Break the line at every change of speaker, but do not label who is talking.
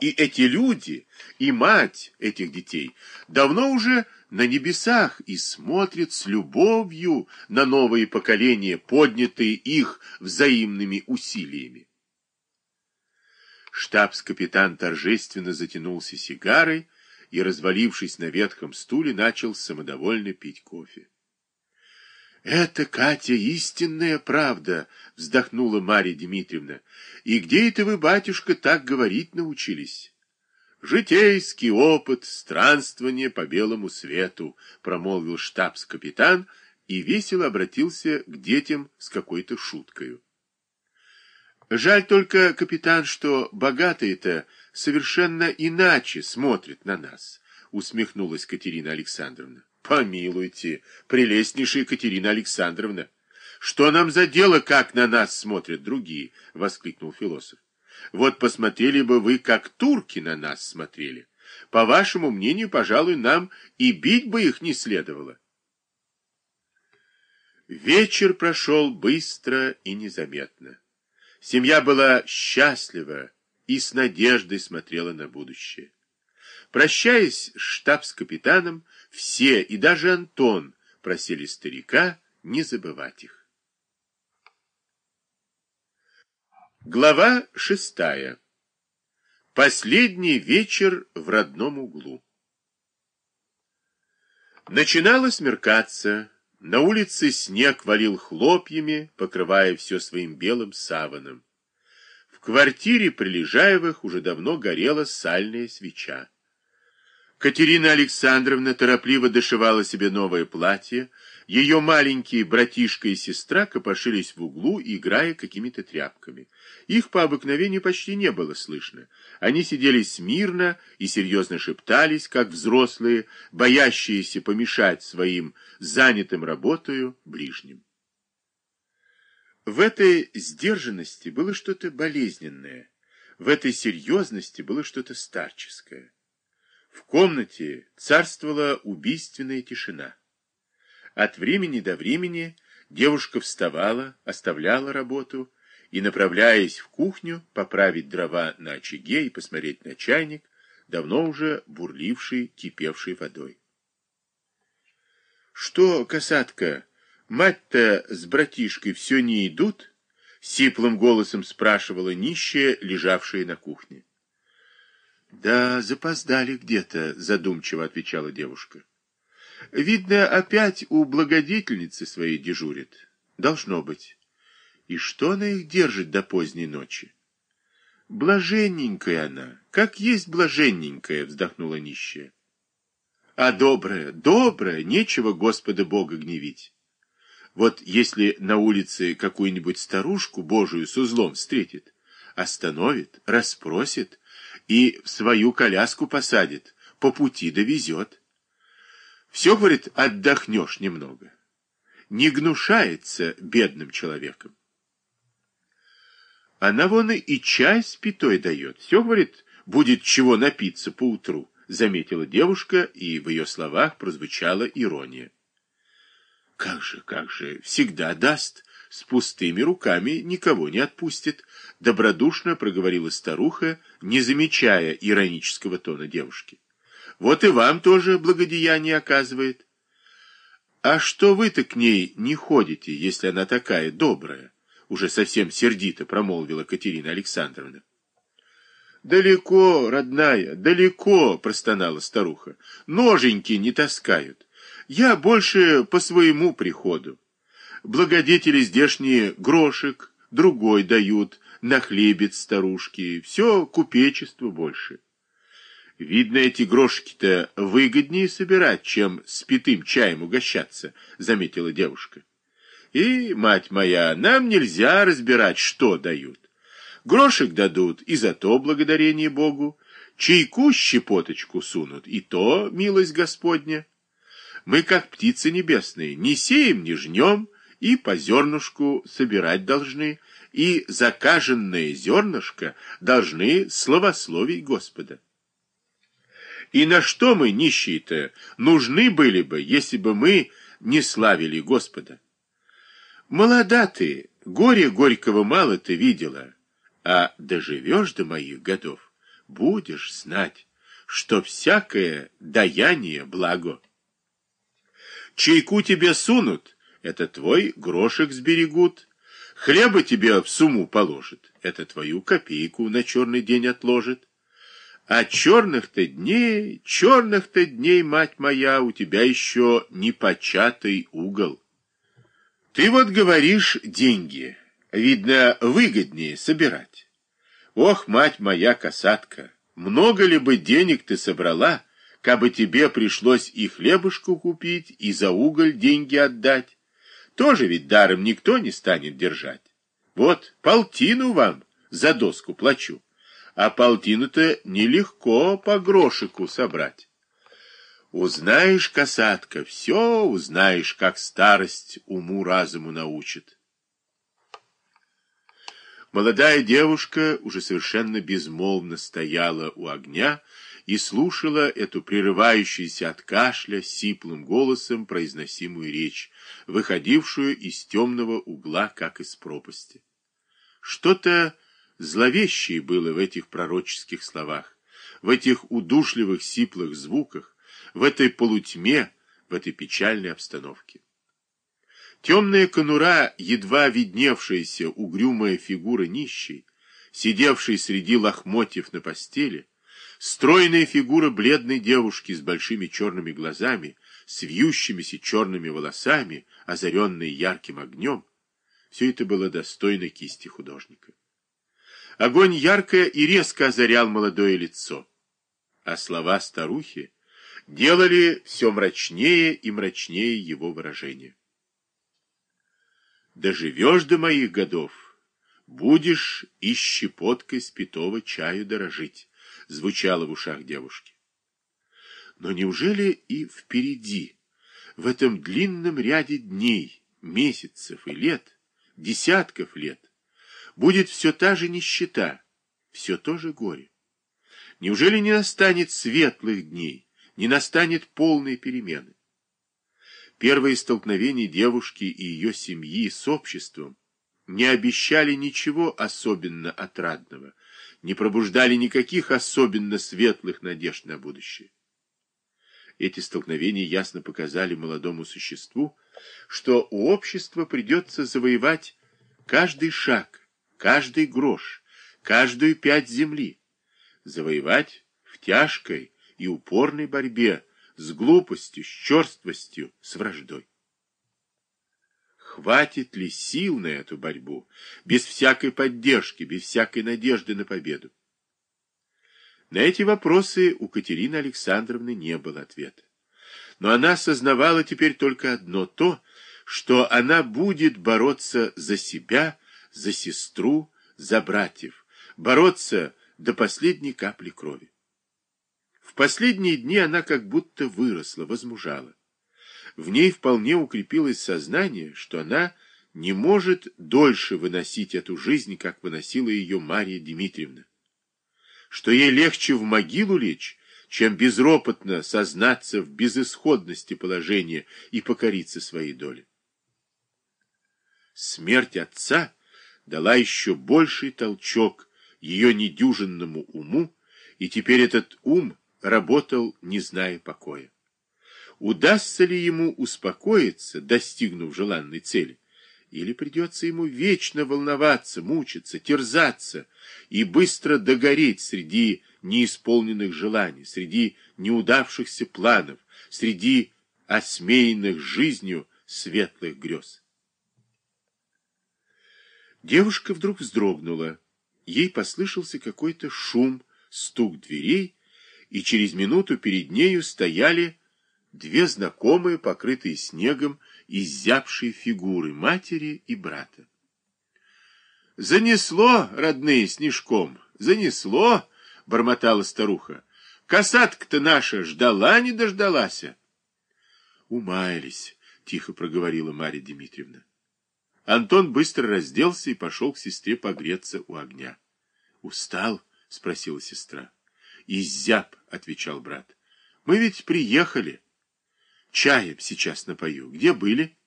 И эти люди, и мать этих детей давно уже на небесах и смотрят с любовью на новые поколения, поднятые их взаимными усилиями. Штабс-капитан торжественно затянулся сигарой и, развалившись на ветхом стуле, начал самодовольно пить кофе. «Это, Катя, истинная правда!» — вздохнула Марья Дмитриевна. «И где это вы, батюшка, так говорить научились?» «Житейский опыт, странствование по белому свету», — промолвил штабс-капитан и весело обратился к детям с какой-то шуткой. «Жаль только, капитан, что богатые-то совершенно иначе смотрят на нас», — усмехнулась Катерина Александровна. Помилуйте, прелестнейшая Екатерина Александровна. Что нам за дело, как на нас смотрят другие? Воскликнул философ. Вот посмотрели бы вы, как турки на нас смотрели. По вашему мнению, пожалуй, нам и бить бы их не следовало. Вечер прошел быстро и незаметно. Семья была счастлива и с надеждой смотрела на будущее. Прощаясь с штабс-капитаном, все, и даже Антон, просили старика не забывать их. Глава шестая. Последний вечер в родном углу. Начинало смеркаться, на улице снег валил хлопьями, покрывая все своим белым саваном. В квартире Прилежаевых уже давно горела сальная свеча. Катерина Александровна торопливо дошивала себе новое платье. Ее маленькие братишка и сестра копошились в углу, играя какими-то тряпками. Их по обыкновению почти не было слышно. Они сидели смирно и серьезно шептались, как взрослые, боящиеся помешать своим занятым работою ближним. В этой сдержанности было что-то болезненное, в этой серьезности было что-то старческое. В комнате царствовала убийственная тишина. От времени до времени девушка вставала, оставляла работу и, направляясь в кухню, поправить дрова на очаге и посмотреть на чайник, давно уже бурливший, кипевший водой. «Что, касатка, мать-то с братишкой все не идут?» — сиплым голосом спрашивала нищая, лежавшая на кухне. Да, запоздали где-то, задумчиво отвечала девушка. Видно, опять у благодетельницы своей дежурит. Должно быть. И что она их держит до поздней ночи? Блаженненькая она, как есть блаженненькая, вздохнула нищая. А добрая, добрая, нечего Господа Бога гневить. Вот если на улице какую-нибудь старушку Божию с узлом встретит, остановит, расспросит, и в свою коляску посадит, по пути довезет. Все, говорит, отдохнешь немного. Не гнушается бедным человеком. Она вон и чай спитой дает. Все, говорит, будет чего напиться поутру, заметила девушка, и в ее словах прозвучала ирония. Как же, как же, всегда даст, с пустыми руками никого не отпустит, добродушно проговорила старуха, не замечая иронического тона девушки. Вот и вам тоже благодеяние оказывает. А что вы-то к ней не ходите, если она такая добрая? Уже совсем сердито промолвила Катерина Александровна. «Далеко, родная, далеко!» — простонала старуха. «Ноженьки не таскают. Я больше по своему приходу. Благодетели здешние грошек, другой дают, на хлебец старушки, все купечество больше. Видно, эти грошки-то выгоднее собирать, чем с питым чаем угощаться, заметила девушка. И, мать моя, нам нельзя разбирать, что дают. Грошек дадут, и за то благодарение Богу. Чайку щепоточку сунут, и то милость Господня. Мы, как птицы небесные, не сеем, не жнем, и по зернышку собирать должны, и закаженное зернышко должны славословить Господа. И на что мы, нищие-то, нужны были бы, если бы мы не славили Господа? Молода ты, горе горького мало ты видела, а доживешь до моих годов, будешь знать, что всякое даяние благо. Чайку тебе сунут, это твой грошек сберегут, хлеба тебе в сумму положит, это твою копейку на черный день отложит. А черных-то дней, черных-то дней, мать моя, у тебя еще непочатый угол. Ты вот говоришь деньги, видно, выгоднее собирать. Ох, мать моя касатка, много ли бы денег ты собрала, кабы тебе пришлось и хлебушку купить, и за уголь деньги отдать? Тоже ведь даром никто не станет держать. Вот, полтину вам за доску плачу а полтину-то нелегко по грошику собрать. Узнаешь, касатка, все узнаешь, как старость уму-разуму научит. Молодая девушка уже совершенно безмолвно стояла у огня и слушала эту прерывающуюся от кашля сиплым голосом произносимую речь, выходившую из темного угла, как из пропасти. Что-то Зловещее было в этих пророческих словах, в этих удушливых сиплых звуках, в этой полутьме, в этой печальной обстановке. Темная конура, едва видневшаяся угрюмая фигура нищей, сидевшей среди лохмотьев на постели, стройная фигура бледной девушки с большими черными глазами, с вьющимися черными волосами, озаренной ярким огнем, все это было достойно кисти художника. Огонь ярко и резко озарял молодое лицо, а слова старухи делали все мрачнее и мрачнее его выражение. «Доживешь до моих годов, будешь и щепоткой спитого чаю дорожить», звучало в ушах девушки. Но неужели и впереди, в этом длинном ряде дней, месяцев и лет, десятков лет, будет все та же нищета, все то же горе. Неужели не настанет светлых дней, не настанет полной перемены? Первые столкновения девушки и ее семьи с обществом не обещали ничего особенно отрадного, не пробуждали никаких особенно светлых надежд на будущее. Эти столкновения ясно показали молодому существу, что у общества придется завоевать каждый шаг, каждый грош, каждую пять земли, завоевать в тяжкой и упорной борьбе с глупостью, с черствостью, с враждой. Хватит ли сил на эту борьбу, без всякой поддержки, без всякой надежды на победу? На эти вопросы у Катерины Александровны не было ответа. Но она осознавала теперь только одно то, что она будет бороться за себя, за сестру, за братьев, бороться до последней капли крови. В последние дни она как будто выросла, возмужала. В ней вполне укрепилось сознание, что она не может дольше выносить эту жизнь, как выносила ее Мария Дмитриевна. Что ей легче в могилу лечь, чем безропотно сознаться в безысходности положения и покориться своей доле. Смерть отца — дала еще больший толчок ее недюжинному уму, и теперь этот ум работал, не зная покоя. Удастся ли ему успокоиться, достигнув желанной цели, или придется ему вечно волноваться, мучиться, терзаться и быстро догореть среди неисполненных желаний, среди неудавшихся планов, среди осмеянных жизнью светлых грез. Девушка вдруг вздрогнула. Ей послышался какой-то шум, стук дверей, и через минуту перед нею стояли две знакомые, покрытые снегом, изябшие фигуры матери и брата. «Занесло, родные, снежком, занесло!» — бормотала старуха. «Касатка-то наша ждала, не дождалась!» «Умаялись!» — тихо проговорила Марья Дмитриевна. Антон быстро разделся и пошел к сестре погреться у огня. «Устал?» — спросила сестра. «Изяб», — отвечал брат. «Мы ведь приехали. Чаем сейчас напою. Где были?»